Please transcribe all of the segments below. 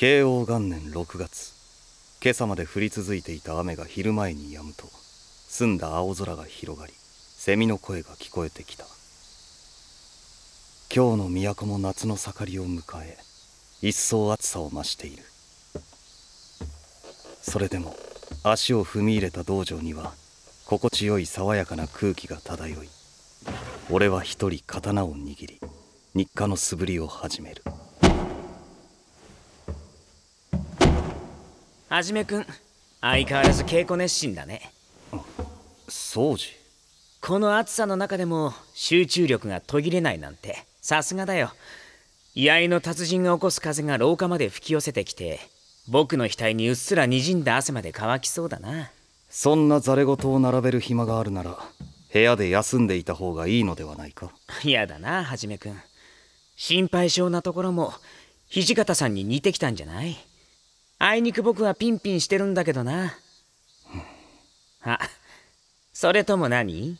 慶応元年6月。今朝まで降り続いていた雨が昼前に止むと澄んだ青空が広がりセミの声が聞こえてきた。今日の都も夏の盛りを迎え一層暑さを増している。それでも足を踏み入れた道場には心地よい爽やかな空気が漂い俺は一人刀を握り日課の素振りを始める。はじめくん相変わらず稽古熱心だね。掃除この暑さの中でも集中力が途切れないなんてさすがだよ。居合の達人が起こす風が廊下まで吹き寄せてきて僕の額にうっすらにじんだ汗まで乾きそうだな。そんなざれ言を並べる暇があるなら部屋で休んでいた方がいいのではないか。嫌だなはじめくん。心配性なところも土方さんに似てきたんじゃない？あいにく僕はピンピンしてるんだけどな。あそれとも何？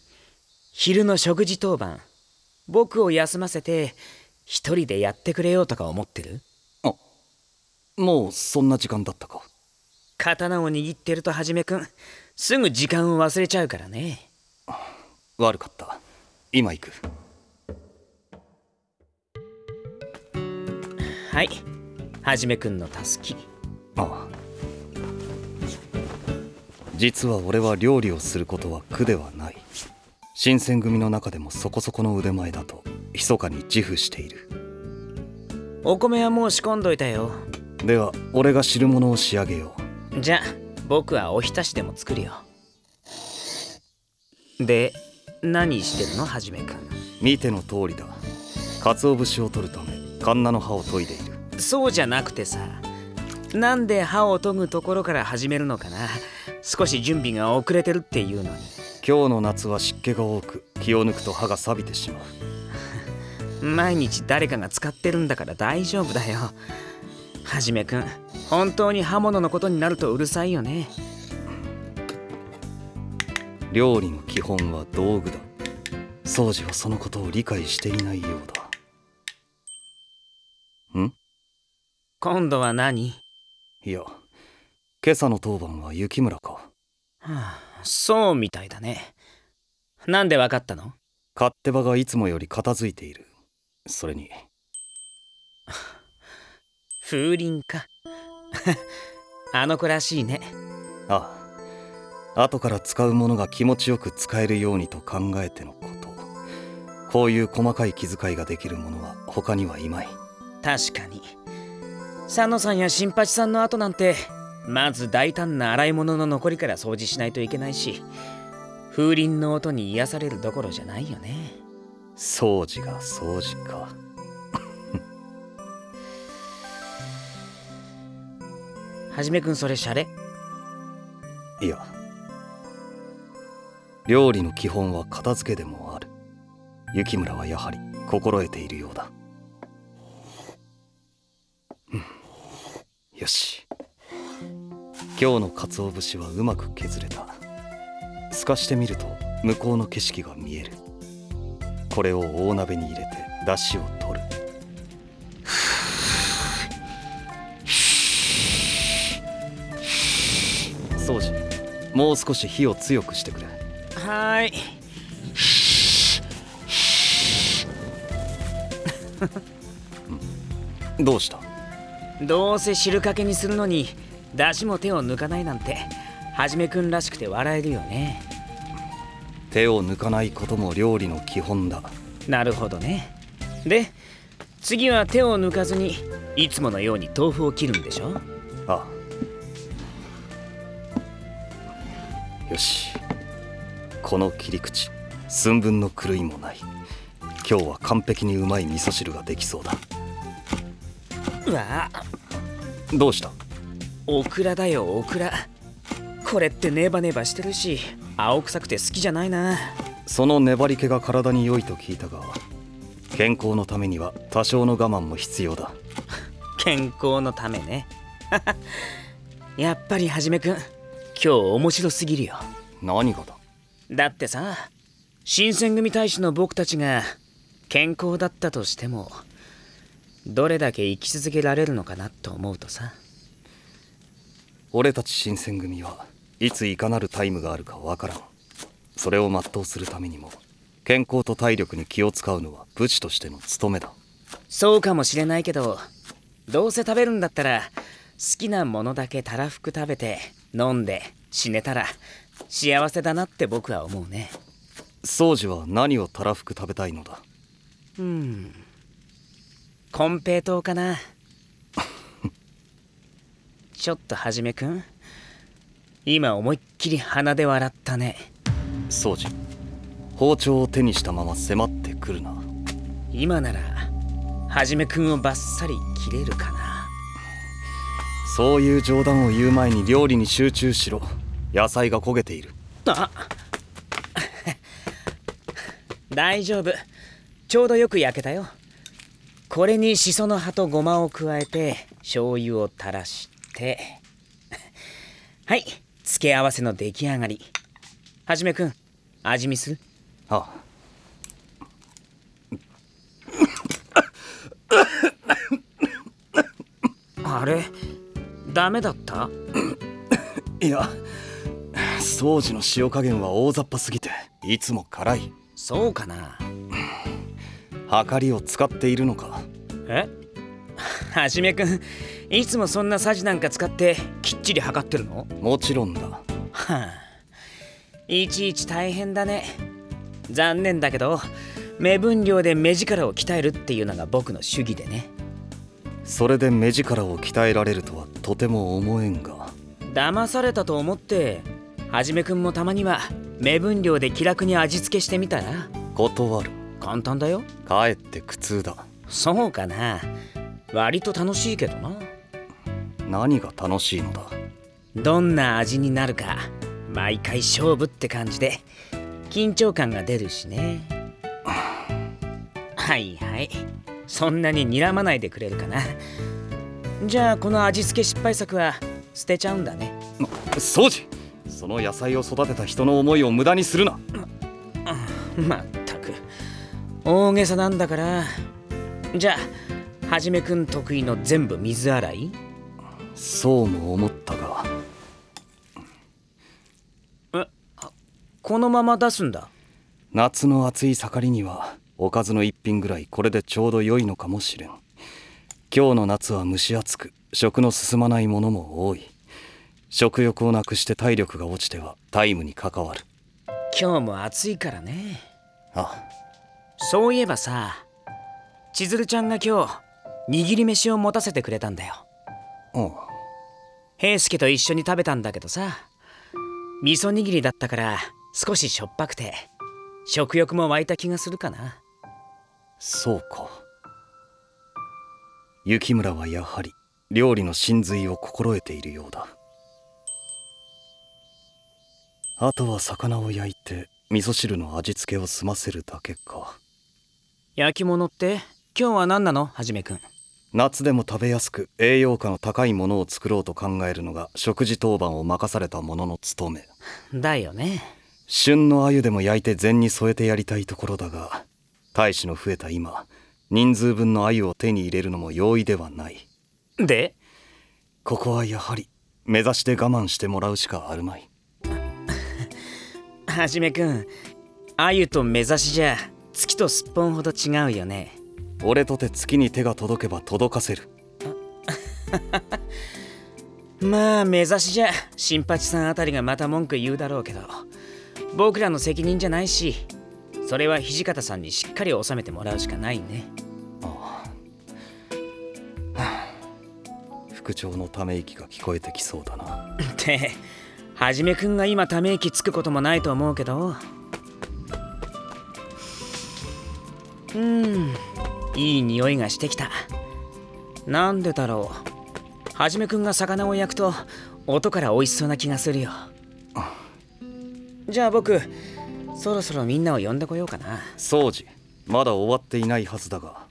昼の食事当番。僕を休ませて一人でやってくれようとか思ってる？あもうそんな時間だったか。刀を握ってるとはじめくんすぐ時間を忘れちゃうからね。悪かった。今行く。はい。はじめくんのたすきああ実は俺は料理をすることは苦ではない。新選組の中でもそこそこの腕前だと密かに自負している。お米はもう仕込んどいたよ。では俺が汁物を仕上げよじゃあ僕はおひたしでも作るよ。で何してるの？はじめくん見ての通りだ。鰹節を取るためカンナの葉を研いでいる。そうじゃなくてさなんで歯を研ぐところから始めるのかな。少し準備が遅れてるっていうのに。今日の夏は湿気が多く気を抜くと歯が錆びてしまう。毎日誰かが使ってるんだから大丈夫だよ。はじめくん本当に刃物のことになるとうるさいよね。料理の基本は道具だ。掃除はそのことを理解していないようだ。ん？今度は何、いや今朝の当番は雪村か。はあ、そうみたいだね。なんでわかったの？勝手場がいつもより片付いている。それに。風鈴か。あの子らしいね。ああ。後から使うものが気持ちよく使えるようにと考えてのこと。こういう細かい気遣いができるものは他にはいまい。確かに佐野さんや新八さんの後なんてまず大胆な洗い物の残りから掃除しないといけないし風鈴の音に癒されるどころじゃないよね。掃除が掃除か。はじめくんそれシャレ？いや。料理の基本は片付けでもある。雪村はやはり心得ているようだ、し。今日の鰹節はうまく削れた。透かしてみると向こうの景色が見える。これを大鍋に入れて出汁を取る。掃除もう少し火を強くしてくれ。はーいどうした？どうせ汁かけにするのに出汁も手を抜かないなんてはじめくんらしくて笑えるよね。手を抜かないことも料理の基本だ。なるほどね。で次は手を抜かずにいつものように豆腐を切るんでしょ？ああ。よし。この切り口寸分の狂いもない。今日は完璧にうまい味噌汁ができそうだ。うわあどうした？オクラだよオクラ。これってネバネバしてるし青臭くて好きじゃないな。その粘り気が体に良いと聞いたが健康のためには多少の我慢も必要だ。健康のためね。やっぱりはじめくん今日面白すぎるよ。何がだ？だってさ新選組大使の僕たちが健康だったとしてもどれだけ生き続けられるのかなと思うとさ。俺たち新選組はいついかなるタイムがあるかわからん。それを全うするためにも健康と体力に気を使うのは武士としての務めだ。そうかもしれないけどどうせ食べるんだったら好きなものだけたらふく食べて飲んで死ねたら幸せだなって僕は思うね。宗司は何をたらふく食べたいのだ？うん金平糖かな。ちょっとはじめくん。今思いっきり鼻で笑ったね。宗司包丁を手にしたまま迫ってくるな。今ならはじめくんをバッサリ切れるかな。そういう冗談を言う前に料理に集中しろ。野菜が焦げている。あ。大丈夫。ちょうどよく焼けたよこれにしその葉とごまを加えて醤油を垂らして。はい付け合わせの出来上がり。はじめくん味見する？あ。あれダメだった？いや宗司の塩加減は大雑把すぎていつも辛い。そうかな量りを使っているのか？え？はじめくんいつもそんなさじなんか使ってきっちり測ってるの？もちろんだ。はあ。いちいち大変だね。残念だけど目分量で目力を鍛えるっていうのが僕の主義でね。それで目力を鍛えられるとはとても思えんが。騙されたと思ってはじめくんもたまには目分量で気楽に味付けしてみたら？断る簡単だよ。かえって苦痛だ。そうかな。割と楽しいけどな。何が楽しいのだ？どんな味になるか毎回勝負って感じで緊張感が出るしね。はいはい。そんなに睨まないでくれるかな。じゃあこの味付け失敗作は捨てちゃうんだね。宗司その野菜を育てた人の思いを無駄にするな。まったく大げさなんだから。じゃあはじめくん得意の全部水洗い？そうも思ったが。このまま出すんだ？夏の暑い盛りにはおかずの一品ぐらいこれでちょうど良いのかもしれん。今日の夏は蒸し暑く食の進まないものも多い。食欲をなくして体力が落ちてはタイムに関わる。今日も暑いからね。あそういえばさ千鶴ちゃんが今日握り飯を持たせてくれたんだよ。う。ん平助と一緒に食べたんだけどさ味噌握りだったから少ししょっぱくて食欲も湧いた気がするかな。そうか。雪村はやはり料理の真髄を心得ているようだ。あとは魚を焼いて味噌汁の味付けを済ませるだけか焼き物って？今日は何なの？はじめくん。夏でも食べやすく栄養価の高いものを作ろうと考えるのが食事当番を任された者の務め。だよね。旬の鮎でも焼いて膳に添えてやりたいところだが大使の増えた今人数分の鮎を手に入れるのも容易ではない。で？ここはやはり目指して我慢してもらうしかあるまい。はじめくん鮎と目指しじゃ月とすっぽんほど違うよね。俺とて月に手が届けば届かせる。まあ目指しじゃ新八さんあたりがまた文句言うだろうけど僕らの責任じゃないしそれは土方さんにしっかり収めてもらうしかないね。ああ。副長のため息が聞こえてきそうだな。ってはじめくんが今ため息つくこともないと思うけどうん。いい匂いがしてきた。なんでだろう。はじめくんが魚を焼くと音から美味しそうな気がするよ。じゃあ僕そろそろみんなを呼んでこようかな。掃除まだ終わっていないはずだが。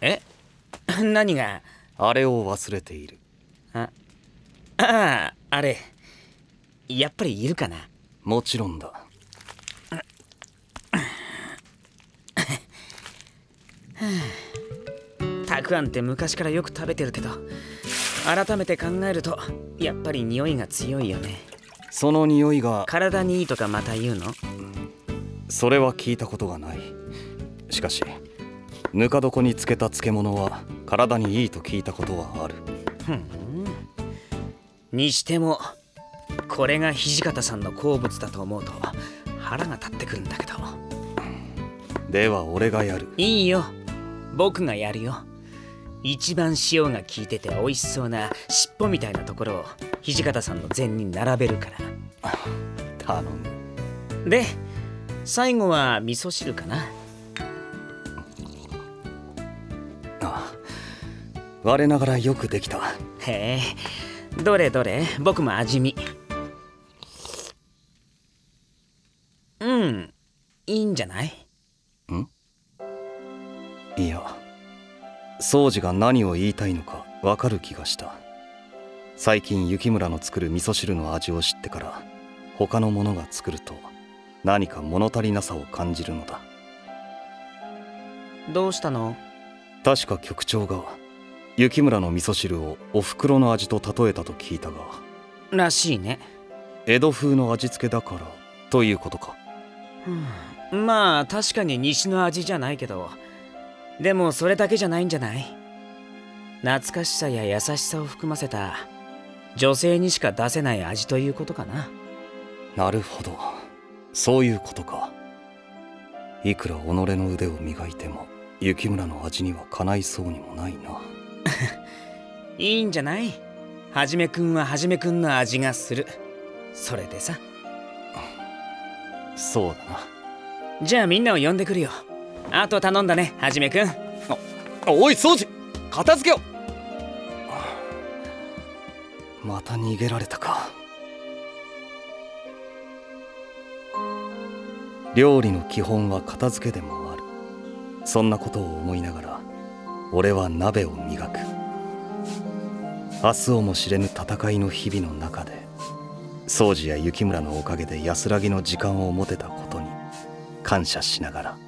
え？何が？あれを忘れている。あ。あああれ。やっぱりいるかな？もちろんだたくあんって昔からよく食べてるけど改めて考えるとやっぱり匂いが強いよね。その匂いが。体にいいとかまた言うの？それは聞いたことがない。しかしぬか床につけた漬物は体にいいと聞いたことはある。にしてもこれが土方さんの好物だと思うと腹が立ってくるんだけど。では俺がやる。いいよ僕がやるよ。一番塩が効いてて美味しそうな尻尾みたいなところを土方さんの前に並べるから。頼む。で最後は味噌汁かな。あ我ながらよくできた。へえどれどれ。僕も味見。うんいいんじゃない？いや宗司が何を言いたいのかわかる気がした。最近雪村の作る味噌汁の味を知ってから他の者が作ると何か物足りなさを感じるのだ。どうしたの？確か局長が雪村の味噌汁をお袋の味と例えたと聞いたがらしいね。江戸風の味付けだからということか。まあ確かに西の味じゃないけどでもそれだけじゃないんじゃない？懐かしさや優しさを含ませた女性にしか出せない味ということかな。なるほど。そういうことか。いくら己の腕を磨いても雪村の味にはかないそうにもないな。いいんじゃない？はじめくんははじめくんの味がする。それでさ。そうだな。じゃあみんなを呼んでくるよあと頼んだねはじめくん。おい掃除片付けよまた逃げられたか。料理の基本は片付けでもある。そんなことを思いながら俺は鍋を磨く。明日をも知れぬ戦いの日々の中で掃除や雪村のおかげで安らぎの時間を持てたことに感謝しながら